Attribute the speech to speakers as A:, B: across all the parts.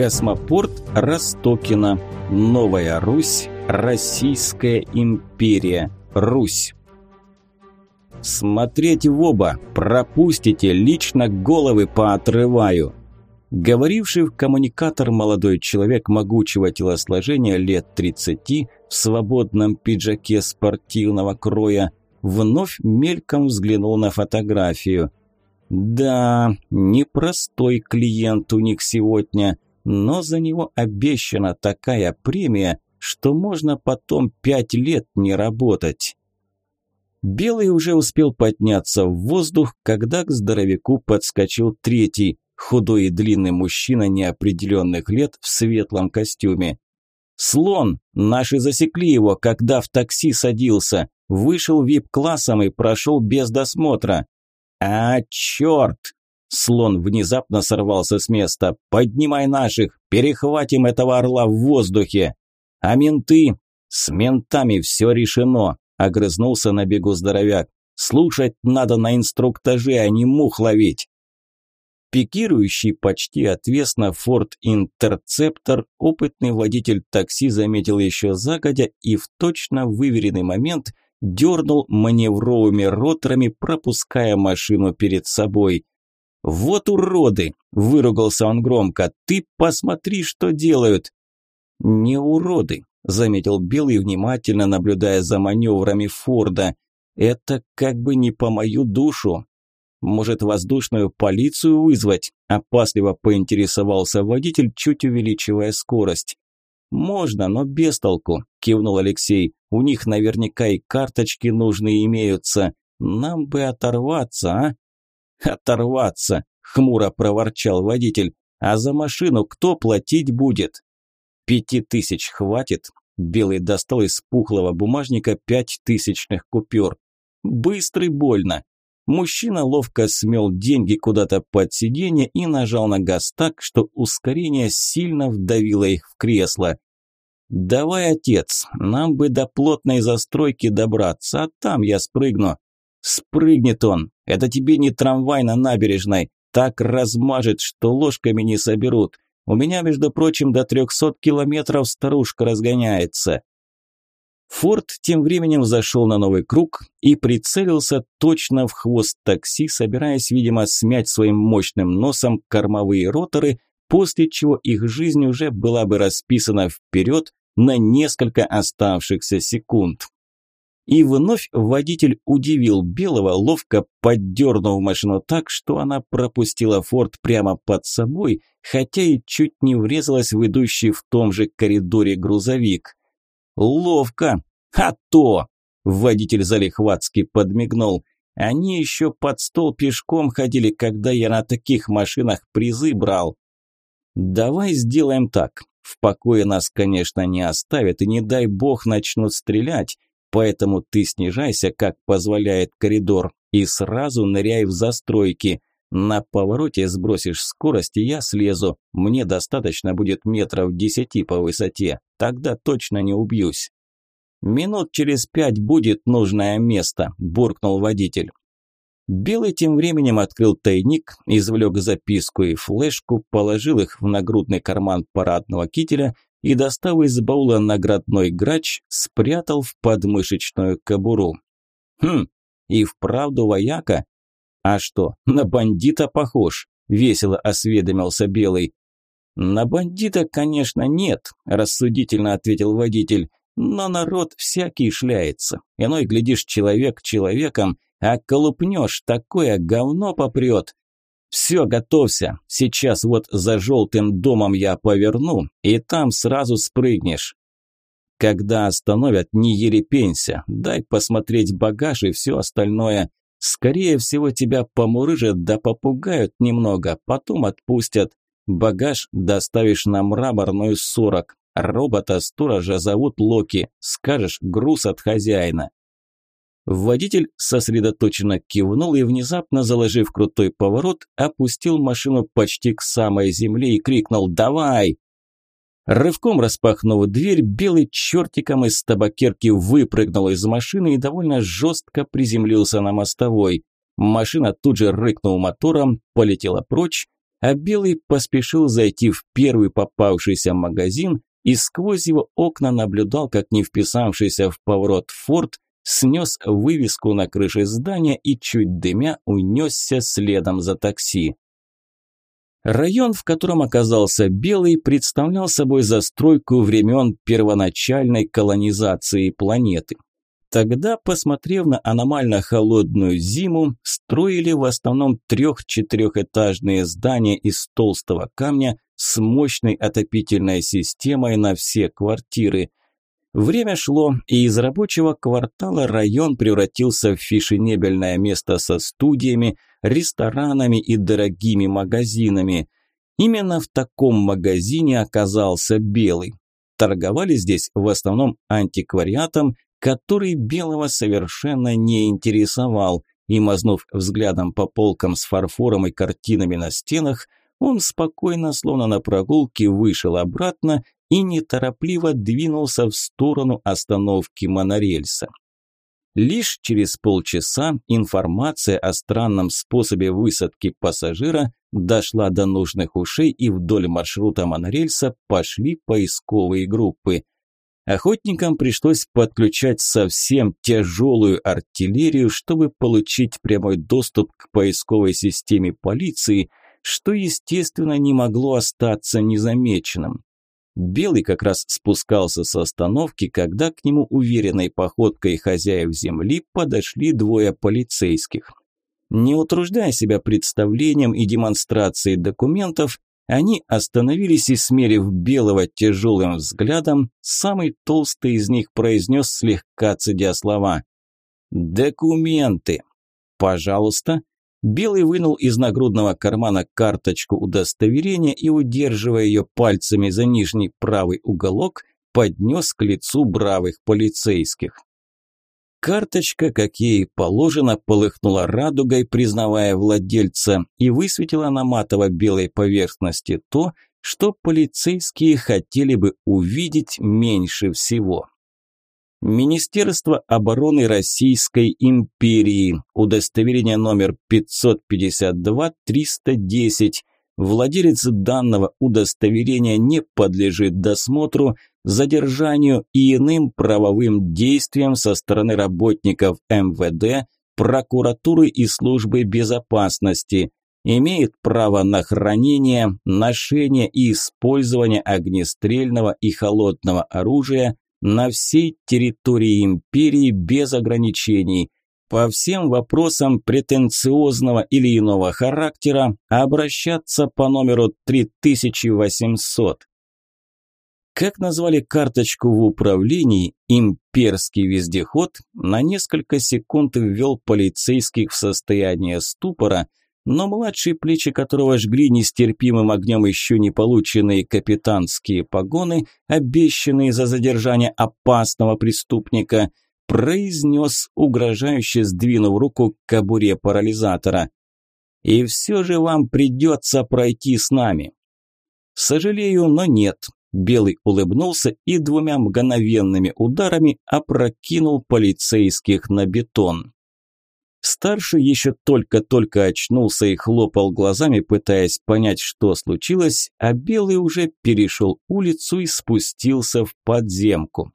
A: Космопорт Ростокино. Новая Русь. Российская империя. Русь. «Смотреть в оба! Пропустите! Лично головы поотрываю!» Говоривший в коммуникатор молодой человек могучего телосложения лет 30 в свободном пиджаке спортивного кроя вновь мельком взглянул на фотографию. Да, непростой клиент у них сегодня, но за него обещана такая премия, что можно потом пять лет не работать. Белый уже успел подняться в воздух, когда к здоровяку подскочил третий, худой и длинный мужчина неопределенных лет в светлом костюме. «Слон! Наши засекли его, когда в такси садился. Вышел вип-классом и прошел без досмотра». «А, черт!» Слон внезапно сорвался с места. «Поднимай наших! Перехватим этого орла в воздухе!» «А менты?» «С ментами все решено!» Огрызнулся на бегу здоровяк. «Слушать надо на инструктаже, а не мух ловить!» Пикирующий почти отвесно Ford Interceptor опытный водитель такси заметил еще загодя и в точно выверенный момент дернул маневровыми роторами, пропуская машину перед собой. «Вот уроды!» – выругался он громко. «Ты посмотри, что делают!» «Не уроды», – заметил Белый, внимательно наблюдая за маневрами Форда. «Это как бы не по мою душу. Может, воздушную полицию вызвать?» – опасливо поинтересовался водитель, чуть увеличивая скорость. «Можно, но без толку», – кивнул Алексей. «У них наверняка и карточки нужные имеются. Нам бы оторваться, а?» «Оторваться!» – хмуро проворчал водитель. «А за машину кто платить будет?» «Пяти тысяч хватит?» Белый достал из пухлого бумажника пять тысячных купюр. «Быстро и больно. Мужчина ловко смел деньги куда-то под сиденье и нажал на газ так, что ускорение сильно вдавило их в кресло. «Давай, отец, нам бы до плотной застройки добраться, а там я спрыгну». «Спрыгнет он, это тебе не трамвай на набережной, так размажет, что ложками не соберут. У меня, между прочим, до трехсот километров старушка разгоняется». Форд тем временем зашел на новый круг и прицелился точно в хвост такси, собираясь, видимо, смять своим мощным носом кормовые роторы, после чего их жизнь уже была бы расписана вперед на несколько оставшихся секунд. И вновь водитель удивил Белого, ловко поддернув машину так, что она пропустила Форд прямо под собой, хотя и чуть не врезалась в идущий в том же коридоре грузовик. «Ловко! А то!» – водитель залихватски подмигнул. «Они еще под стол пешком ходили, когда я на таких машинах призы брал». «Давай сделаем так. В покое нас, конечно, не оставят, и не дай бог начнут стрелять, поэтому ты снижайся, как позволяет коридор, и сразу ныряй в застройки. На повороте сбросишь скорость, и я слезу. Мне достаточно будет метров десяти по высоте. Тогда точно не убьюсь. Минут через пять будет нужное место, буркнул водитель. Белый тем временем открыл тайник, извлек записку и флешку, положил их в нагрудный карман парадного кителя и, достав из баула наградной грач, спрятал в подмышечную кобуру. Хм, и вправду вояка? «А что, на бандита похож?» – весело осведомился Белый. «На бандита, конечно, нет», – рассудительно ответил водитель. «Но народ всякий шляется. Иной, глядишь, человек человеком, а колупнешь, такое говно попрет. Все, готовься. Сейчас вот за желтым домом я поверну, и там сразу спрыгнешь. Когда остановят, не ерепенься. Дай посмотреть багаж и все остальное. Скорее всего, тебя помурыжат да попугают немного, потом отпустят. Багаж доставишь на мраморную 40. Робота-сторожа зовут Локи. Скажешь, груз от хозяина. Водитель сосредоточенно кивнул и, внезапно заложив крутой поворот, опустил машину почти к самой земле и крикнул «Давай!». Рывком распахнув дверь, белый чертиком из табакерки выпрыгнул из машины и довольно жестко приземлился на мостовой. Машина тут же рыкнув мотором, полетела прочь, а Белый поспешил зайти в первый попавшийся магазин и сквозь его окна наблюдал, как не вписавшийся в поворот форт снес вывеску на крыше здания и, чуть дымя, унесся следом за такси. Район, в котором оказался Белый, представлял собой застройку времен первоначальной колонизации планеты. Тогда, посмотрев на аномально холодную зиму, строили в основном трех-четырехэтажные здания из толстого камня с мощной отопительной системой на все квартиры. Время шло, и из рабочего квартала район превратился в фешенебельное место со студиями, ресторанами и дорогими магазинами. Именно в таком магазине оказался Белый. Торговали здесь в основном антиквариатом, который Белого совершенно не интересовал, и, мазнув взглядом по полкам с фарфором и картинами на стенах, он спокойно, словно на прогулке, вышел обратно и неторопливо двинулся в сторону остановки монорельса. Лишь через полчаса информация о странном способе высадки пассажира дошла до нужных ушей и вдоль маршрута монорельса пошли поисковые группы. Охотникам пришлось подключать совсем тяжелую артиллерию, чтобы получить прямой доступ к поисковой системе полиции – что, естественно, не могло остаться незамеченным. Белый как раз спускался с остановки, когда к нему уверенной походкой хозяев земли подошли двое полицейских. Не утруждая себя представлением и демонстрацией документов, они остановились и, смерив Белого тяжелым взглядом, самый толстый из них произнес слегка цедя слова «Документы!» «Пожалуйста», Белый вынул из нагрудного кармана карточку удостоверения и, удерживая ее пальцами за нижний правый уголок, поднес к лицу бравых полицейских. Карточка, как ей положено, полыхнула радугой, признавая владельца, и высветила на матово-белой поверхности то, что полицейские хотели бы увидеть меньше всего. Министерство обороны Российской империи, удостоверение номер 552-310. Владелец данного удостоверения не подлежит досмотру, задержанию и иным правовым действиям со стороны работников МВД, прокуратуры и службы безопасности. Имеет право на хранение, ношение и использование огнестрельного и холодного оружия – на всей территории империи без ограничений. По всем вопросам претенциозного или иного характера обращаться по номеру 3800. Как назвали карточку в управлении, имперский вездеход на несколько секунд ввел полицейских в состояние ступора – но младший, плечи которого жгли нестерпимым огнем еще не полученные капитанские погоны, обещанные за задержание опасного преступника, произнес, угрожающе сдвинув руку к кобуре парализатора. «И все же вам придется пройти с нами». «Сожалею, но нет». Белый улыбнулся и двумя мгновенными ударами опрокинул полицейских на бетон. Старший еще только-только очнулся и хлопал глазами, пытаясь понять, что случилось, а Белый уже перешел улицу и спустился в подземку.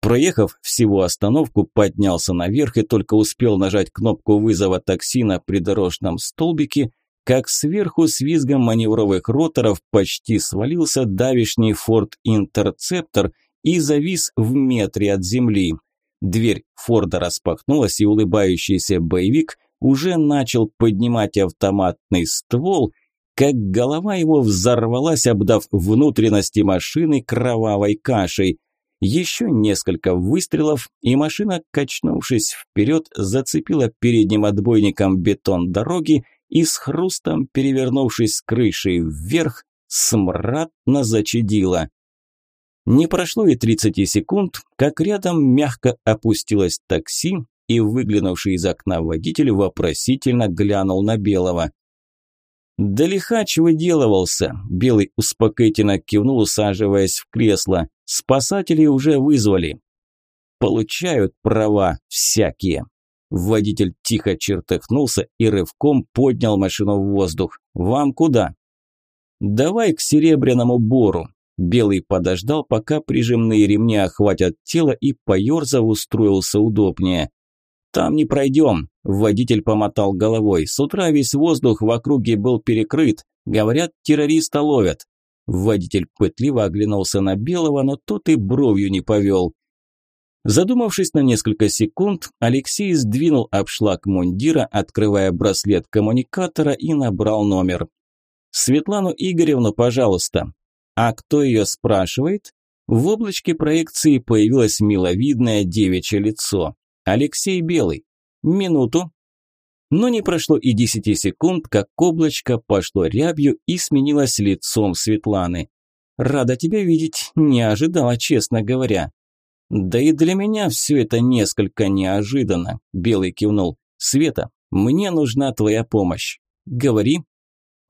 A: Проехав всего остановку, поднялся наверх и только успел нажать кнопку вызова такси на придорожном столбике, как сверху с визгом маневровых роторов почти свалился давишний Форд Интерцептор и завис в метре от земли – Дверь Форда распахнулась, и улыбающийся боевик уже начал поднимать автоматный ствол, как голова его взорвалась, обдав внутренности машины кровавой кашей. Еще несколько выстрелов, и машина, качнувшись вперед, зацепила передним отбойником бетон дороги и с хрустом, перевернувшись крышей вверх, смрадно зачадила. Не прошло и 30 секунд, как рядом мягко опустилось такси, и выглянувший из окна водитель вопросительно глянул на Белого. «Да лихач выделывался», – Белый успокоительно кивнул, усаживаясь в кресло. «Спасатели уже вызвали». «Получают права всякие». Водитель тихо чертыхнулся и рывком поднял машину в воздух. «Вам куда?» «Давай к Серебряному Бору». Белый подождал, пока прижимные ремни охватят тело и, поерзав, устроился удобнее. «Там не пройдем», – водитель помотал головой. «С утра весь воздух в округе был перекрыт. Говорят, террориста ловят». Водитель пытливо оглянулся на Белого, но тот и бровью не повел. Задумавшись на несколько секунд, Алексей сдвинул обшлаг мундира, открывая браслет коммуникатора и набрал номер. «Светлану Игоревну, пожалуйста». «А кто ее спрашивает?» В облачке проекции появилось миловидное девичье лицо. Алексей Белый. Минуту. Но не прошло и десяти секунд, как облачко пошло рябью и сменилось лицом Светланы. «Рада тебя видеть, не ожидала, честно говоря». «Да и для меня все это несколько неожиданно», – Белый кивнул. «Света, мне нужна твоя помощь. Говори».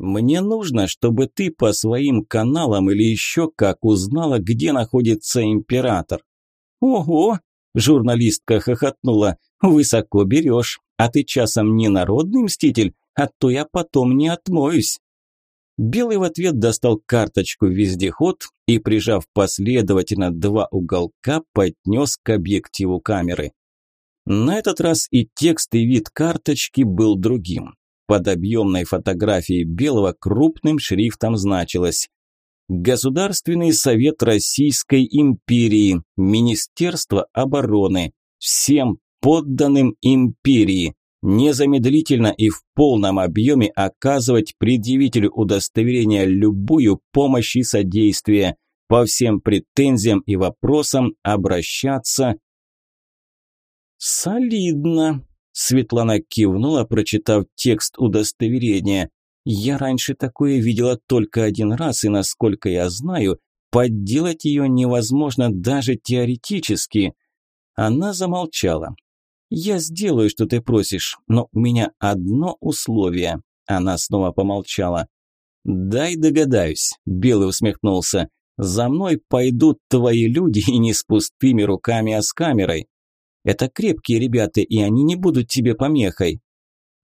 A: «Мне нужно, чтобы ты по своим каналам или еще как узнала, где находится император». «Ого!» – журналистка хохотнула. «Высоко берешь. А ты часом не народный мститель, а то я потом не отмоюсь». Белый в ответ достал карточку вездеход и, прижав последовательно два уголка, поднес к объективу камеры. На этот раз и текст, и вид карточки был другим. Под объемной фотографией Белого крупным шрифтом значилось Государственный совет Российской империи, Министерство обороны, всем подданным империи, незамедлительно и в полном объеме оказывать предъявителю удостоверения любую помощь и содействие, по всем претензиям и вопросам обращаться. Солидно, Светлана кивнула, прочитав текст удостоверения. Я раньше такое видела только один раз, и, насколько я знаю, подделать ее невозможно даже теоретически. Она замолчала, «Я сделаю, что ты просишь, но у меня одно условие». Она снова помолчала. «Дай догадаюсь», – Белый усмехнулся. «За мной пойдут твои люди и не с пустыми руками, а с камерой. Это крепкие ребята, и они не будут тебе помехой».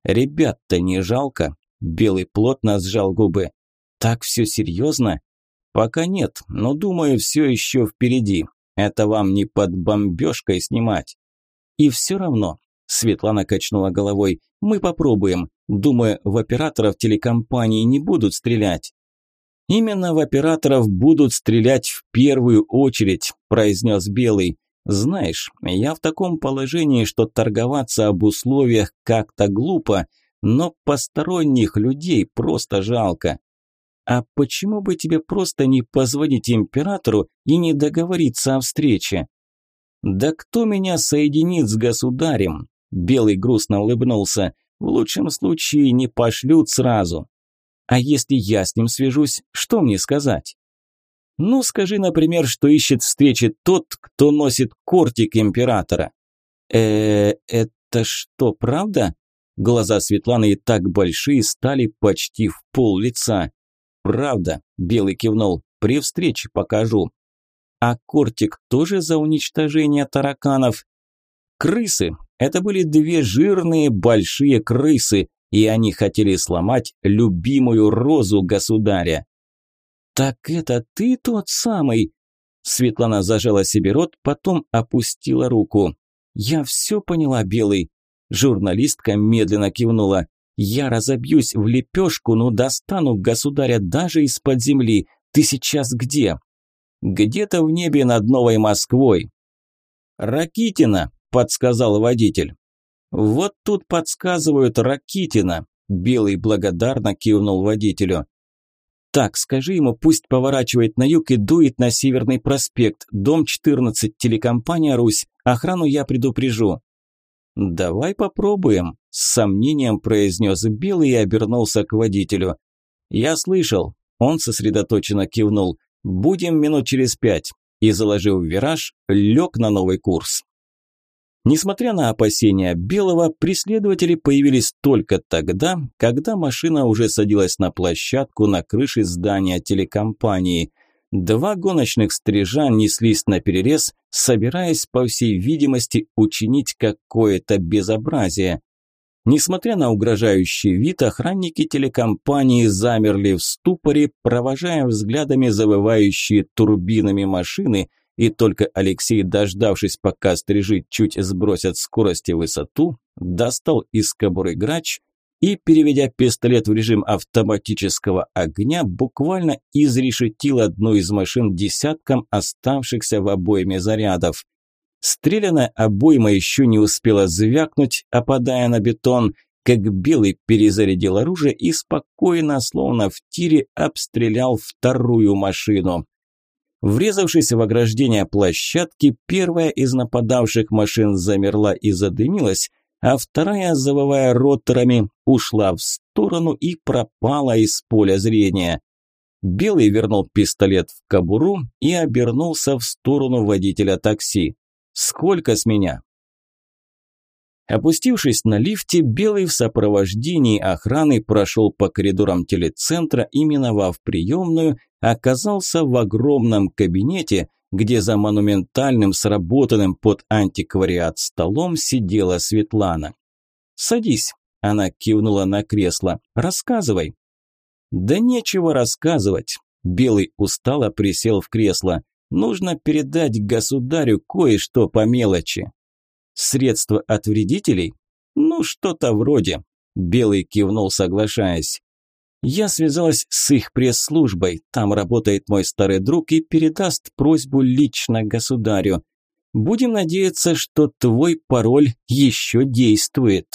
A: «Ребят-то не жалко?» – Белый плотно сжал губы. «Так все серьезно?» «Пока нет, но думаю, все еще впереди. Это вам не под бомбежкой снимать». И все равно, Светлана качнула головой, мы попробуем. Думаю, в операторов телекомпании не будут стрелять. Именно в операторов будут стрелять в первую очередь, произнес Белый. Знаешь, я в таком положении, что торговаться об условиях как-то глупо, но посторонних людей просто жалко. А почему бы тебе просто не позвонить императору и не договориться о встрече? «Да кто меня соединит с государем?» Белый грустно улыбнулся. «В лучшем случае не пошлют сразу. А если я с ним свяжусь, что мне сказать?» «Ну, скажи, например, что ищет встречи тот, кто носит кортик императора». э это что, правда?» Глаза Светланы и так большие стали почти в пол лица. «Правда», – Белый кивнул, – «при встрече покажу. А кортик тоже за уничтожение тараканов? Крысы. Это были две жирные большие крысы, и они хотели сломать любимую розу государя. «Так это ты тот самый?» Светлана зажала себе рот, потом опустила руку. «Я все поняла, Белый». Журналистка медленно кивнула. «Я разобьюсь в лепешку, но достану государя даже из-под земли. Ты сейчас где?» Где-то в небе над Новой Москвой. Ракитина, подсказал водитель. Вот тут подсказывают Ракитина. Белый благодарно кивнул водителю. Так, скажи ему, пусть поворачивает на юг и дует на Северный проспект, дом 14, телекомпания «Русь». Охрану я предупрежу. Давай попробуем, с сомнением произнес Белый и обернулся к водителю. Я слышал. Он сосредоточенно кивнул. Будем минут через пять. И, заложив вираж, лег на новый курс. Несмотря на опасения Белого, преследователи появились только тогда, когда машина уже садилась на площадку на крыше здания телекомпании. Два гоночных стрижа неслись на перерез, собираясь, по всей видимости, учинить какое-то безобразие. Несмотря на угрожающий вид, охранники телекомпании замерли в ступоре, провожая взглядами завывающие турбинами машины, и только Алексей, дождавшись, пока стрижи чуть сбросят скорость и высоту, достал из кобуры грач и, переведя пистолет в режим автоматического огня, буквально изрешетил одну из машин десятком оставшихся в обойме зарядов. Стрелянная обойма еще не успела звякнуть, опадая на бетон, как Белый перезарядил оружие и спокойно, словно в тире, обстрелял вторую машину. Врезавшись в ограждение площадки, первая из нападавших машин замерла и задымилась, а вторая, завывая роторами, ушла в сторону и пропала из поля зрения. Белый вернул пистолет в кобуру и обернулся в сторону водителя такси. «Сколько с меня?» Опустившись на лифте, Белый в сопровождении охраны прошел по коридорам телецентра и, миновав приемную, оказался в огромном кабинете, где за монументальным сработанным под антиквариат столом сидела Светлана. «Садись», – она кивнула на кресло, – «рассказывай». «Да нечего рассказывать», – Белый устало присел в кресло. «Нужно передать государю кое-что по мелочи». «Средства от вредителей?» «Ну, что-то вроде», – Белый кивнул, соглашаясь. Я связалась с их пресс-службой, там работает мой старый друг и передаст просьбу лично государю. Будем надеяться, что твой пароль еще действует.